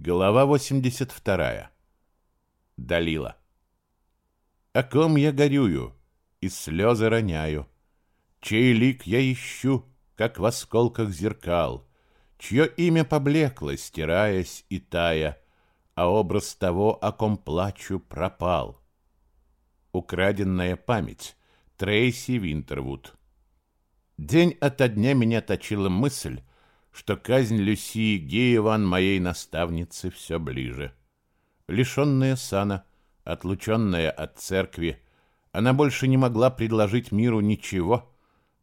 Глава 82. Далила. О ком я горюю и слезы роняю, Чей лик я ищу, как в осколках зеркал, Чье имя поблекло, стираясь и тая, А образ того, о ком плачу, пропал. Украденная память. Трейси Винтервуд. День ото дня меня точила мысль, что казнь Люсии Гееван, моей наставницы, все ближе. Лишенная сана, отлученная от церкви, она больше не могла предложить миру ничего,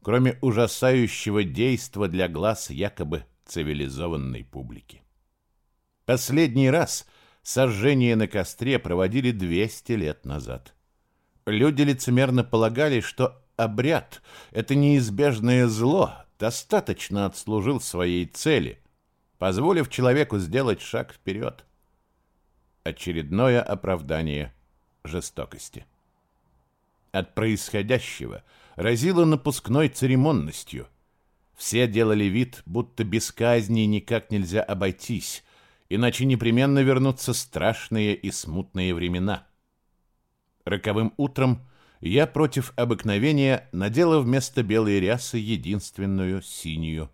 кроме ужасающего действа для глаз якобы цивилизованной публики. Последний раз сожжение на костре проводили 200 лет назад. Люди лицемерно полагали, что обряд — это неизбежное зло, достаточно отслужил своей цели, позволив человеку сделать шаг вперед. Очередное оправдание жестокости. От происходящего разило напускной церемонностью. Все делали вид, будто без казни никак нельзя обойтись, иначе непременно вернутся страшные и смутные времена. Роковым утром – я против обыкновения надела вместо белой рясы единственную синюю.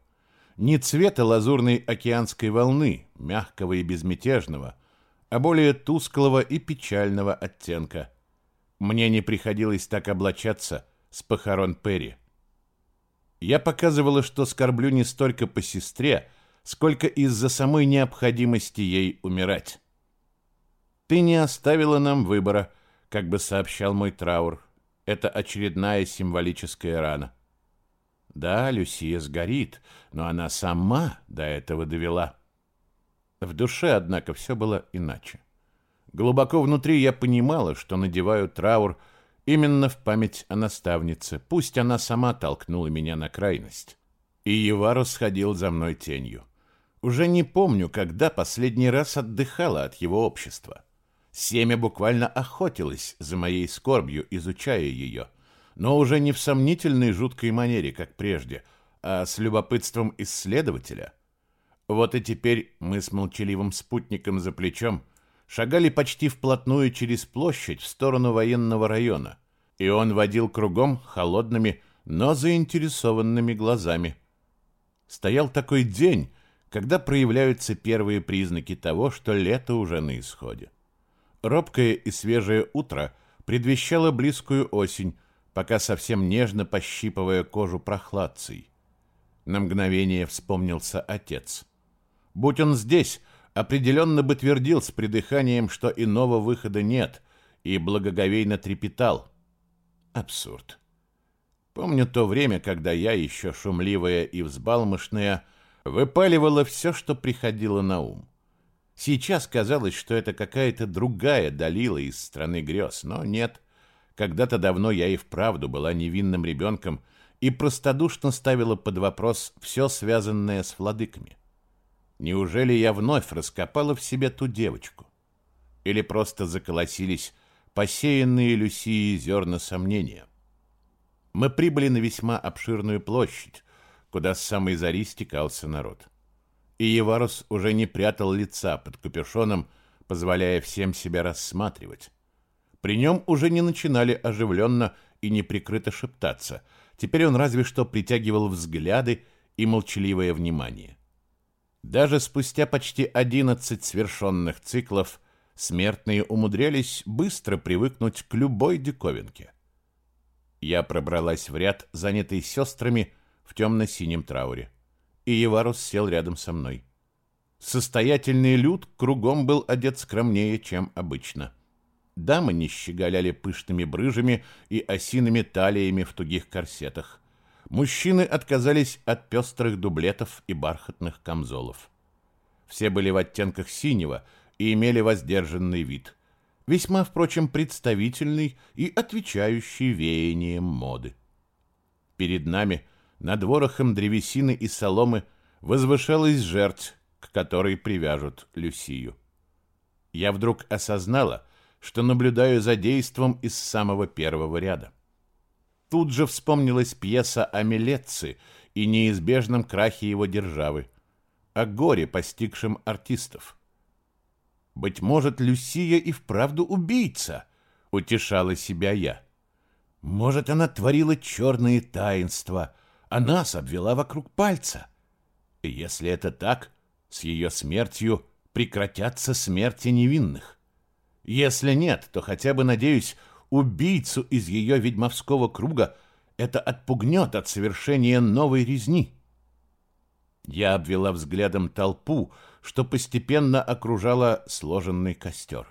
Не цвета лазурной океанской волны, мягкого и безмятежного, а более тусклого и печального оттенка. Мне не приходилось так облачаться с похорон Перри. Я показывала, что скорблю не столько по сестре, сколько из-за самой необходимости ей умирать. «Ты не оставила нам выбора», как бы сообщал мой траур. Это очередная символическая рана. Да, Люсия сгорит, но она сама до этого довела. В душе, однако, все было иначе. Глубоко внутри я понимала, что надеваю траур именно в память о наставнице. Пусть она сама толкнула меня на крайность. И Ева сходил за мной тенью. Уже не помню, когда последний раз отдыхала от его общества. Семя буквально охотилось за моей скорбью, изучая ее, но уже не в сомнительной жуткой манере, как прежде, а с любопытством исследователя. Вот и теперь мы с молчаливым спутником за плечом шагали почти вплотную через площадь в сторону военного района, и он водил кругом холодными, но заинтересованными глазами. Стоял такой день, когда проявляются первые признаки того, что лето уже на исходе. Робкое и свежее утро предвещало близкую осень, пока совсем нежно пощипывая кожу прохладцей. На мгновение вспомнился отец. Будь он здесь, определенно бы твердил с придыханием, что иного выхода нет, и благоговейно трепетал. Абсурд. Помню то время, когда я, еще шумливая и взбалмошная, выпаливала все, что приходило на ум. Сейчас казалось, что это какая-то другая Далила из страны грез, но нет. Когда-то давно я и вправду была невинным ребенком и простодушно ставила под вопрос все связанное с владыками. Неужели я вновь раскопала в себе ту девочку? Или просто заколосились посеянные Люсией зерна сомнения? Мы прибыли на весьма обширную площадь, куда с самой зари стекался народ и Еварус уже не прятал лица под капюшоном, позволяя всем себя рассматривать. При нем уже не начинали оживленно и неприкрыто шептаться. Теперь он разве что притягивал взгляды и молчаливое внимание. Даже спустя почти одиннадцать свершенных циклов смертные умудрялись быстро привыкнуть к любой диковинке. Я пробралась в ряд, занятый сестрами в темно-синем трауре и Еварус сел рядом со мной. Состоятельный люд кругом был одет скромнее, чем обычно. Дамы не щеголяли пышными брыжами и осиными талиями в тугих корсетах. Мужчины отказались от пестрых дублетов и бархатных камзолов. Все были в оттенках синего и имели воздержанный вид. Весьма, впрочем, представительный и отвечающий веянием моды. Перед нами – над ворохом древесины и соломы возвышалась жертв, к которой привяжут Люсию. Я вдруг осознала, что наблюдаю за действом из самого первого ряда. Тут же вспомнилась пьеса о Милетце и неизбежном крахе его державы, о горе, постигшем артистов. Быть может, Люсия и вправду убийца, утешала себя я. Может, она творила черные таинства, а нас обвела вокруг пальца. Если это так, с ее смертью прекратятся смерти невинных. Если нет, то хотя бы, надеюсь, убийцу из ее ведьмовского круга это отпугнет от совершения новой резни. Я обвела взглядом толпу, что постепенно окружала сложенный костер.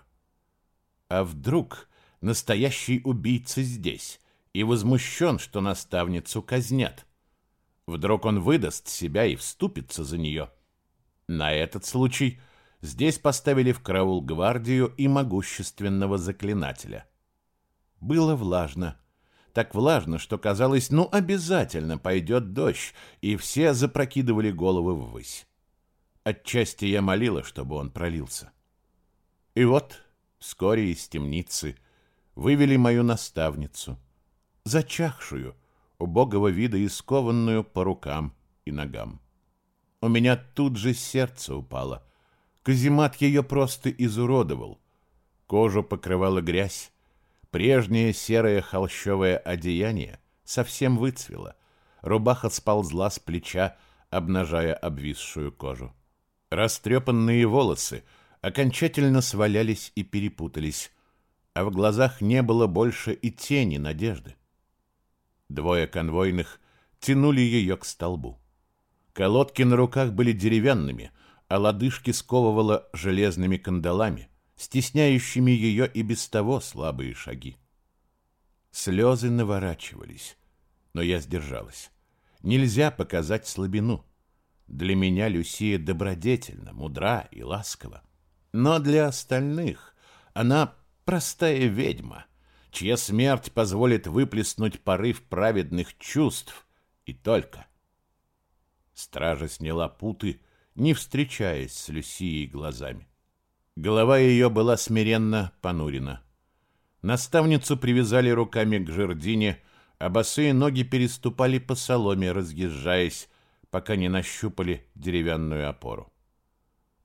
А вдруг настоящий убийца здесь и возмущен, что наставницу казнят? Вдруг он выдаст себя и вступится за нее? На этот случай здесь поставили в караул гвардию и могущественного заклинателя. Было влажно. Так влажно, что казалось, ну обязательно пойдет дождь, и все запрокидывали головы ввысь. Отчасти я молила, чтобы он пролился. И вот вскоре из темницы вывели мою наставницу, зачахшую, убогого вида и скованную по рукам и ногам. У меня тут же сердце упало. Казимат ее просто изуродовал. Кожу покрывала грязь, Прежнее серое холщовое одеяние совсем выцвело. Рубаха сползла с плеча, обнажая обвисшую кожу. Растрепанные волосы окончательно свалялись и перепутались, а в глазах не было больше и тени надежды. Двое конвойных тянули ее к столбу. Колодки на руках были деревянными, а лодыжки сковывало железными кандалами стесняющими ее и без того слабые шаги. Слезы наворачивались, но я сдержалась. Нельзя показать слабину. Для меня Люсия добродетельна, мудра и ласкова. Но для остальных она простая ведьма, чья смерть позволит выплеснуть порыв праведных чувств и только. Стража сняла путы, не встречаясь с Люсией глазами. Голова ее была смиренно понурена. Наставницу привязали руками к жердине, а босые ноги переступали по соломе, разъезжаясь, пока не нащупали деревянную опору.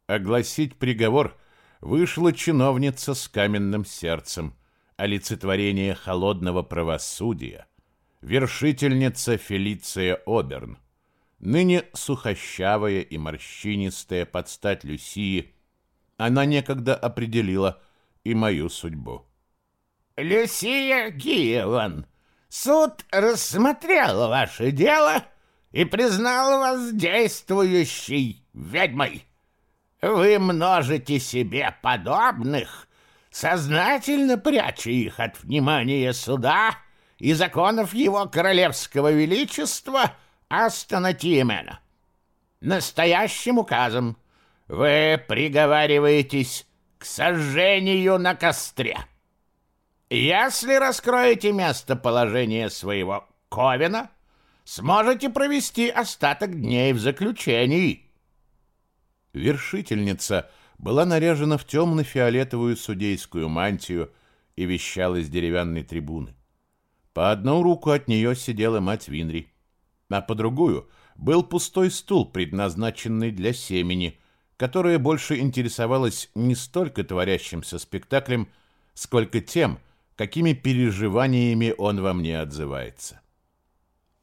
Огласить приговор вышла чиновница с каменным сердцем, олицетворение холодного правосудия, вершительница Фелиция Оберн, ныне сухощавая и морщинистая под стать Люсии, она некогда определила и мою судьбу. «Люсия Гиеван, суд рассмотрел ваше дело и признал вас действующей ведьмой. Вы множите себе подобных, сознательно пряча их от внимания суда и законов его королевского величества Астона Тиемена. Настоящим указом — вы приговариваетесь к сожжению на костре. Если раскроете местоположение своего Ковина, сможете провести остаток дней в заключении. Вершительница была наряжена в темно-фиолетовую судейскую мантию и вещала с деревянной трибуны. По одну руку от нее сидела мать Винри, а по другую был пустой стул, предназначенный для семени, которая больше интересовалась не столько творящимся спектаклем, сколько тем, какими переживаниями он во мне отзывается.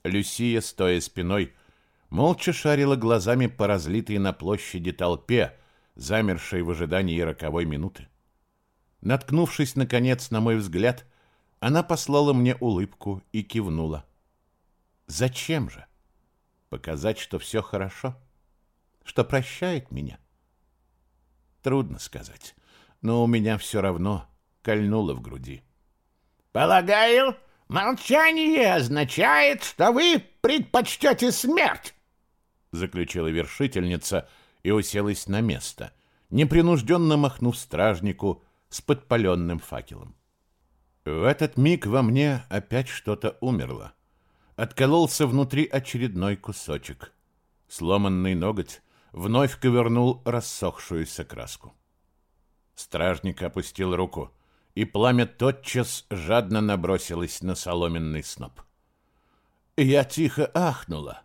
Люсия, стоя спиной, молча шарила глазами по разлитой на площади толпе, замершей в ожидании роковой минуты. Наткнувшись, наконец, на мой взгляд, она послала мне улыбку и кивнула. «Зачем же? Показать, что все хорошо?» что прощает меня? Трудно сказать, но у меня все равно кольнуло в груди. Полагаю, молчание означает, что вы предпочтете смерть, заключила вершительница и уселась на место, непринужденно махнув стражнику с подпаленным факелом. В этот миг во мне опять что-то умерло. Откололся внутри очередной кусочек. Сломанный ноготь вновь ковырнул рассохшуюся краску. Стражник опустил руку, и пламя тотчас жадно набросилось на соломенный сноп. Я тихо ахнула,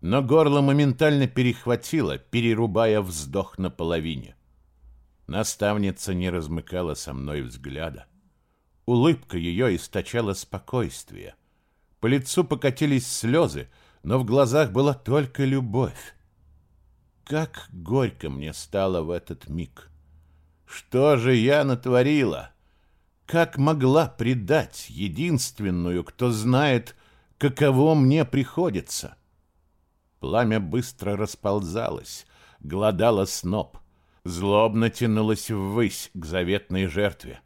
но горло моментально перехватило, перерубая вздох наполовине. Наставница не размыкала со мной взгляда. Улыбка ее источала спокойствие. По лицу покатились слезы, но в глазах была только любовь. Как горько мне стало в этот миг. Что же я натворила? Как могла предать единственную, кто знает, каково мне приходится? Пламя быстро расползалось, глодало сноп, злобно тянулось ввысь к заветной жертве.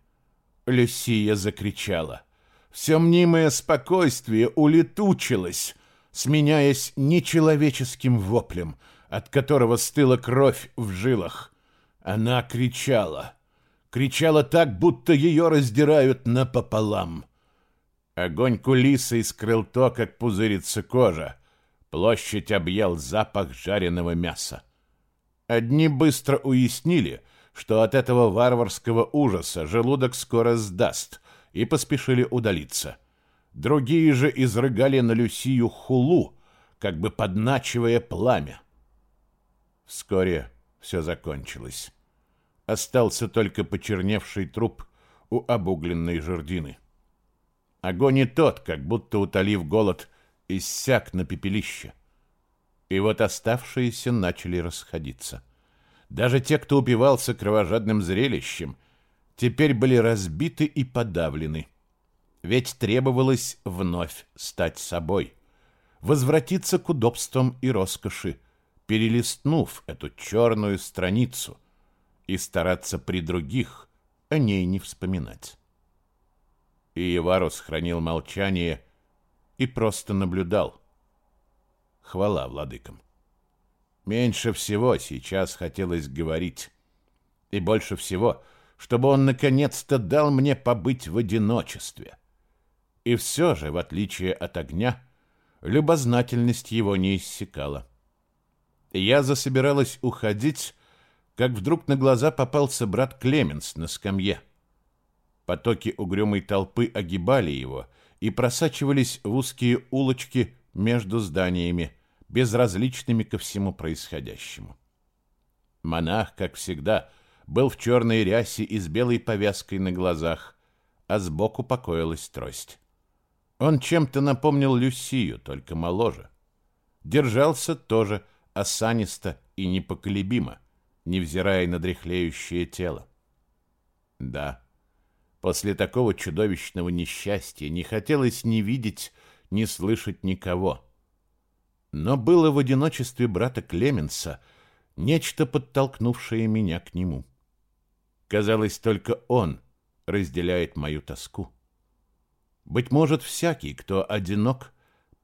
Люсия закричала. Все мнимое спокойствие улетучилось, сменяясь нечеловеческим воплем, от которого стыла кровь в жилах. Она кричала. Кричала так, будто ее раздирают напополам. Огонь кулисы скрыл то, как пузырится кожа. Площадь объел запах жареного мяса. Одни быстро уяснили, что от этого варварского ужаса желудок скоро сдаст, и поспешили удалиться. Другие же изрыгали на Люсию хулу, как бы подначивая пламя. Вскоре все закончилось. Остался только почерневший труп у обугленной жердины. Огонь и тот, как будто утолив голод, иссяк на пепелище. И вот оставшиеся начали расходиться. Даже те, кто упивался кровожадным зрелищем, теперь были разбиты и подавлены. Ведь требовалось вновь стать собой, возвратиться к удобствам и роскоши, перелистнув эту черную страницу и стараться при других о ней не вспоминать. И Иеварус хранил молчание и просто наблюдал. Хвала владыкам. Меньше всего сейчас хотелось говорить. И больше всего, чтобы он наконец-то дал мне побыть в одиночестве. И все же, в отличие от огня, любознательность его не иссякала. Я засобиралась уходить, как вдруг на глаза попался брат Клеменс на скамье. Потоки угрюмой толпы огибали его и просачивались в узкие улочки между зданиями, безразличными ко всему происходящему. Монах, как всегда, был в черной рясе и с белой повязкой на глазах, а сбоку покоилась трость. Он чем-то напомнил Люсию, только моложе. Держался тоже осанисто и непоколебимо, невзирая на дряхлеющее тело. Да, после такого чудовищного несчастья не хотелось ни видеть, ни слышать никого. Но было в одиночестве брата Клеменса нечто, подтолкнувшее меня к нему. Казалось, только он разделяет мою тоску. Быть может, всякий, кто одинок,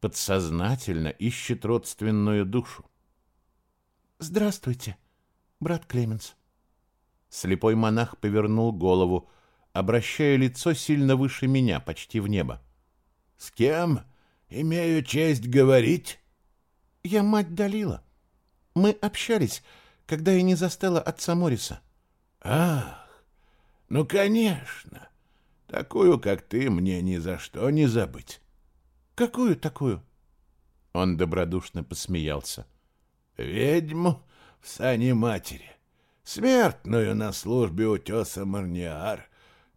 подсознательно ищет родственную душу. «Здравствуйте, брат Клеменс». Слепой монах повернул голову, обращая лицо сильно выше меня, почти в небо. «С кем имею честь говорить?» «Я мать Далила. Мы общались, когда я не застала отца Мориса». «Ах, ну, конечно. Такую, как ты, мне ни за что не забыть». «Какую такую?» Он добродушно посмеялся. — ведьму в сане матери, смертную на службе утеса Марниар,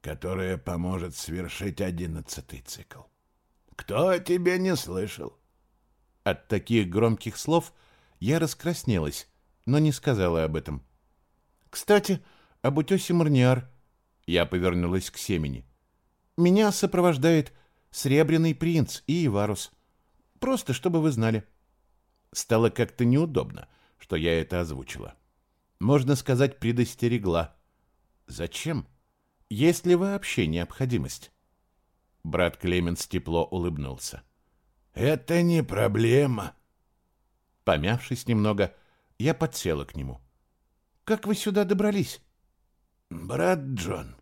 которая поможет свершить одиннадцатый цикл. Кто тебе не слышал? От таких громких слов я раскраснелась, но не сказала об этом. Кстати, об утесе Марниар. Я повернулась к семени. Меня сопровождает Сребряный принц и Иварус. Просто чтобы вы знали. — Стало как-то неудобно, что я это озвучила. Можно сказать, предостерегла. Зачем? Есть ли вообще необходимость? Брат Клеменс тепло улыбнулся. Это не проблема. Помявшись немного, я подсела к нему. Как вы сюда добрались? Брат Джон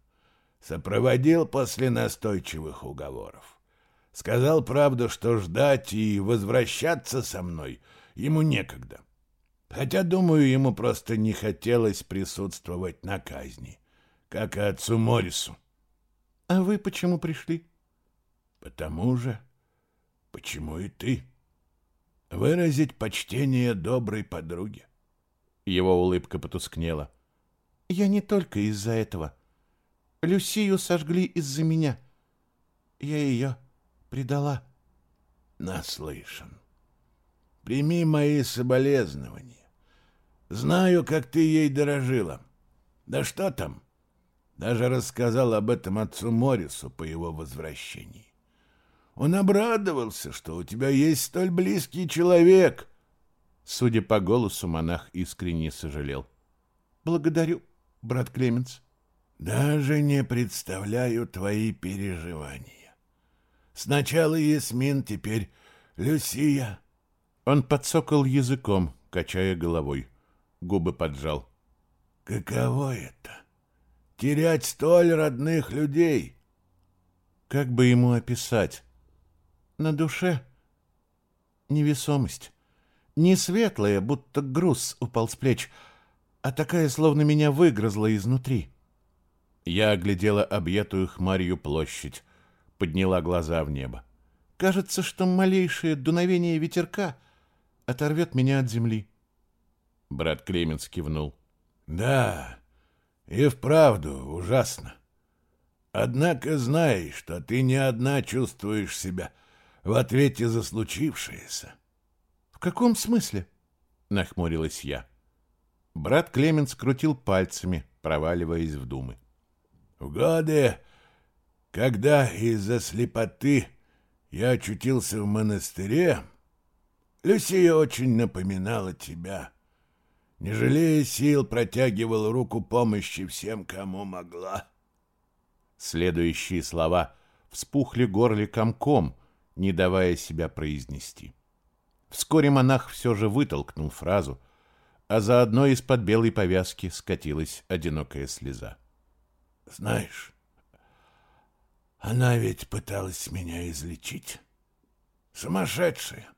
сопроводил после настойчивых уговоров. Сказал правду, что ждать и возвращаться со мной ему некогда. Хотя, думаю, ему просто не хотелось присутствовать на казни, как и отцу Морису. — А вы почему пришли? — Потому же, почему и ты. Выразить почтение доброй подруге. Его улыбка потускнела. Я не только из-за этого. Люсию сожгли из-за меня. Я ее предала. Наслышан. Прими мои соболезнования. Знаю, как ты ей дорожила. Да что там? Даже рассказал об этом отцу Морису по его возвращении. Он обрадовался, что у тебя есть столь близкий человек. Судя по голосу, монах искренне сожалел. Благодарю, брат Клеменс. Даже не представляю твои переживания. Сначала Ясмин, теперь Люсия. Он подсокал языком, качая головой. Губы поджал. Каково это? Терять столь родных людей? Как бы ему описать? На душе невесомость. Не светлая, будто груз упал с плеч, а такая, словно меня выгрызла изнутри. Я оглядела объятую хмарью площадь, подняла глаза в небо. Кажется, что малейшее дуновение ветерка оторвет меня от земли. Брат Клеменс кивнул. Да, и вправду ужасно. Однако знай, что ты не одна чувствуешь себя в ответе за случившееся. — В каком смысле? — нахмурилась я. Брат Клеменс крутил пальцами, проваливаясь в думы. — В годы, когда из-за слепоты я очутился в монастыре, Люсия очень напоминала тебя. Не жалея сил, протягивала руку помощи всем, кому могла. Следующие слова вспухли горле комком, не давая себя произнести. Вскоре монах все же вытолкнул фразу, а за одной из-под белой повязки скатилась одинокая слеза. «Знаешь, она ведь пыталась меня излечить. Сумасшедшая.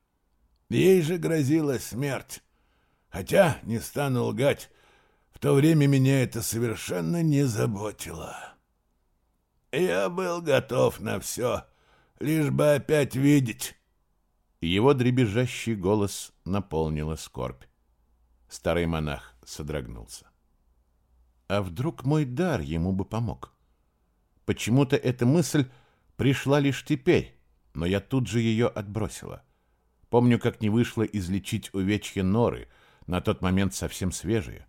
Ей же грозила смерть. Хотя, не стану лгать, в то время меня это совершенно не заботило. Я был готов на все, лишь бы опять видеть. Его дребезжащий голос наполнила скорбь. Старый монах содрогнулся. А вдруг мой дар ему бы помог? Почему-то эта мысль пришла лишь теперь, но я тут же ее отбросила. Помню, как не вышло излечить увечья норы, на тот момент совсем свежие.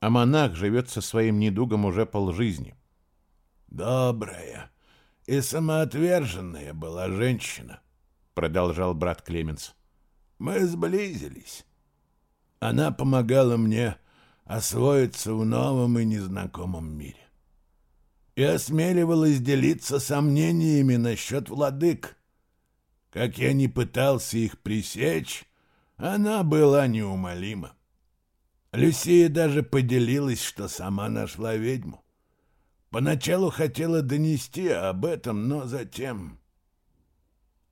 А монах живет со своим недугом уже полжизни. «Добрая и самоотверженная была женщина», — продолжал брат Клеменс. «Мы сблизились. Она помогала мне освоиться в новом и незнакомом мире и осмеливалась делиться сомнениями насчет владык. Как я не пытался их пресечь, она была неумолима. Люсия даже поделилась, что сама нашла ведьму. Поначалу хотела донести об этом, но затем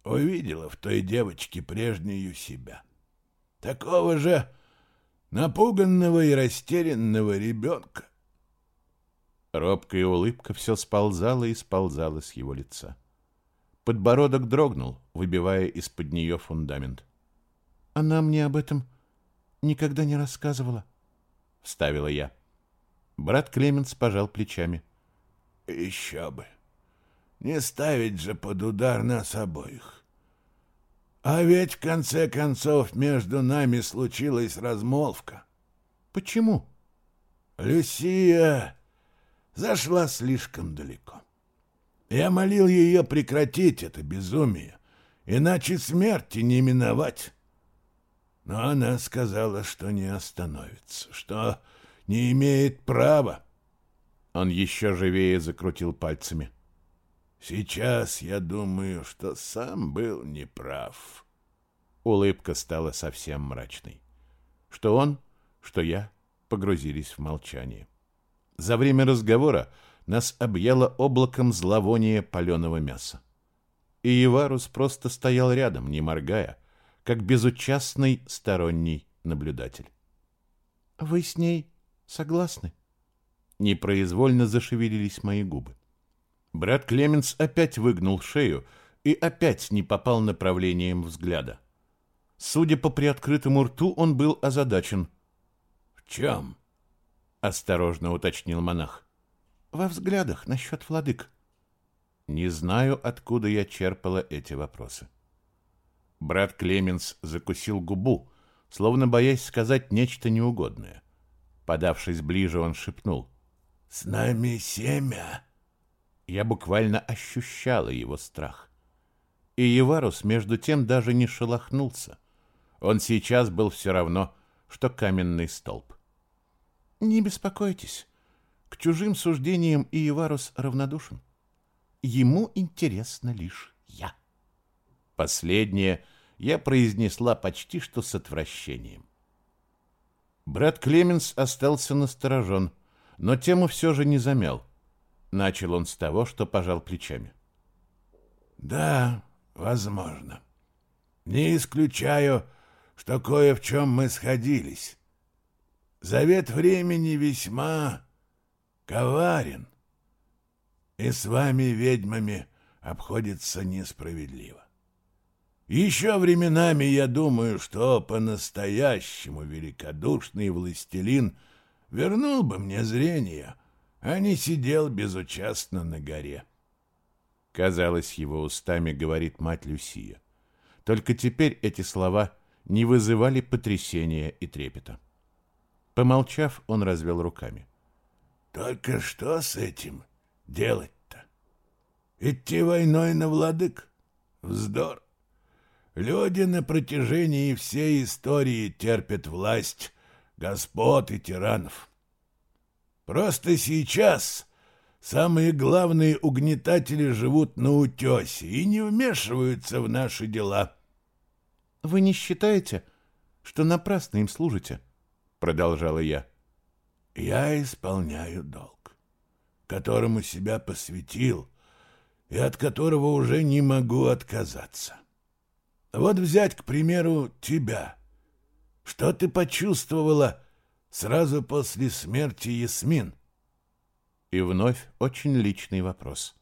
увидела в той девочке прежнюю себя. Такого же напуганного и растерянного ребенка. Робкая улыбка все сползала и сползала с его лица. Подбородок дрогнул, выбивая из-под нее фундамент. «Она мне об этом никогда не рассказывала», — вставила я. Брат Клеменс пожал плечами. «Еще бы! Не ставить же под удар нас обоих. А ведь в конце концов между нами случилась размолвка». «Почему?» «Люсия зашла слишком далеко. Я молил ее прекратить это безумие, иначе смерти не миновать. Но она сказала, что не остановится, что не имеет права. Он еще живее закрутил пальцами. Сейчас я думаю, что сам был неправ. Улыбка стала совсем мрачной. Что он, что я погрузились в молчание. За время разговора нас объяло облаком зловония паленого мяса. И Еварус просто стоял рядом, не моргая, как безучастный сторонний наблюдатель. «Вы с ней согласны?» Непроизвольно зашевелились мои губы. Брат Клеменс опять выгнул шею и опять не попал направлением взгляда. Судя по приоткрытому рту, он был озадачен. «В чем?» — осторожно уточнил монах. «Во взглядах насчет владык». Не знаю, откуда я черпала эти вопросы. Брат Клеменс закусил губу, словно боясь сказать нечто неугодное. Подавшись ближе, он шепнул. «С нами семя!» Я буквально ощущала его страх. И Еварус, между тем, даже не шелохнулся. Он сейчас был все равно, что каменный столб. «Не беспокойтесь. К чужим суждениям Иеварус равнодушен. Ему интересно лишь я». Последнее я произнесла почти что с отвращением. Брат Клеменс остался насторожен, но тему все же не замял. Начал он с того, что пожал плечами. «Да, возможно. Не исключаю, что кое в чем мы сходились. Завет времени весьма коварен, и с вами, ведьмами, обходится несправедливо. Еще временами я думаю, что по-настоящему великодушный властелин вернул бы мне зрение — а не сидел безучастно на горе. Казалось, его устами говорит мать Люсия. Только теперь эти слова не вызывали потрясения и трепета. Помолчав, он развел руками. «Только что с этим делать-то? Идти войной на владык? Вздор! Люди на протяжении всей истории терпят власть господ и тиранов. Просто сейчас самые главные угнетатели живут на утесе и не вмешиваются в наши дела. — Вы не считаете, что напрасно им служите? — продолжала я. — Я исполняю долг, которому себя посвятил и от которого уже не могу отказаться. Вот взять, к примеру, тебя. Что ты почувствовала, — сразу после смерти Ясмин. И вновь очень личный вопрос.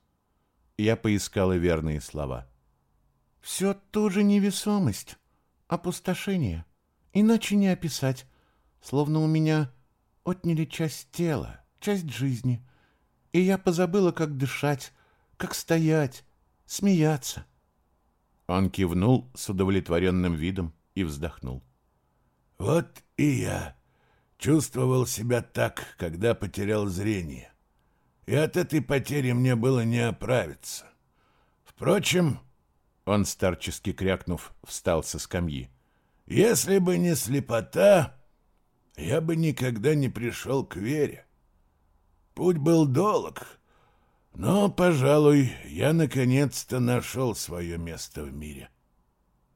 Я поискала верные слова. Все ту же невесомость, опустошение. Иначе не описать. Словно у меня отняли часть тела, часть жизни. И я позабыла, как дышать, как стоять, смеяться. Он кивнул с удовлетворенным видом и вздохнул. «Вот и я Чувствовал себя так, когда потерял зрение. И от этой потери мне было не оправиться. Впрочем, он, старчески крякнув, встал со скамьи. Если бы не слепота, я бы никогда не пришел к вере. Путь был долг, но, пожалуй, я наконец-то нашел свое место в мире.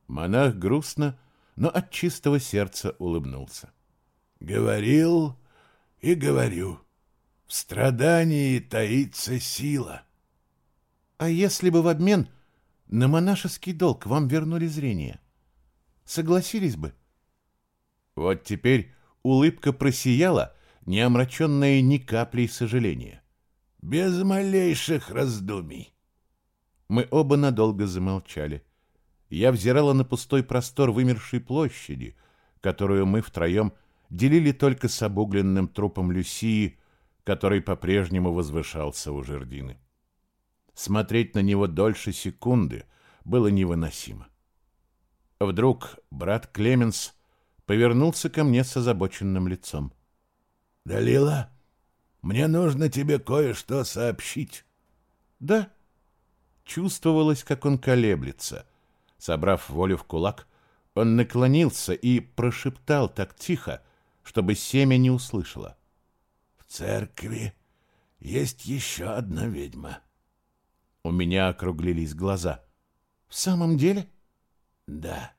Монах грустно, но от чистого сердца улыбнулся. Говорил и говорю. В страдании таится сила. А если бы в обмен на монашеский долг вам вернули зрение? Согласились бы? Вот теперь улыбка просияла, не омраченная ни каплей сожаления. Без малейших раздумий. Мы оба надолго замолчали. Я взирала на пустой простор вымершей площади, которую мы втроем делили только с обугленным трупом Люсии, который по-прежнему возвышался у жердины. Смотреть на него дольше секунды было невыносимо. Вдруг брат Клеменс повернулся ко мне с озабоченным лицом. «Далила, мне нужно тебе кое-что сообщить». «Да». Чувствовалось, как он колеблется. Собрав волю в кулак, он наклонился и прошептал так тихо, чтобы семя не услышало. «В церкви есть еще одна ведьма». У меня округлились глаза. «В самом деле?» «Да.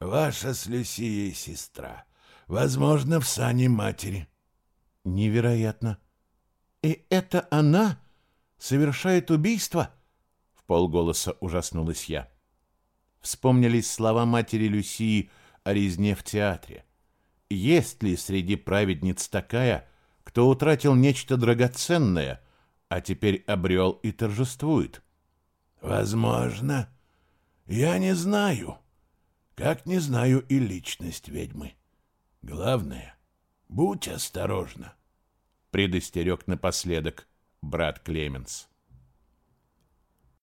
Ваша с Люсией сестра. Возможно, в сане матери». «Невероятно. И это она совершает убийство?» В полголоса ужаснулась я. Вспомнились слова матери Люсии о резне в театре. Есть ли среди праведниц такая, кто утратил нечто драгоценное, а теперь обрел и торжествует? Возможно. Я не знаю. Как не знаю и личность ведьмы. Главное, будь осторожна. Предостерег напоследок брат Клеменс.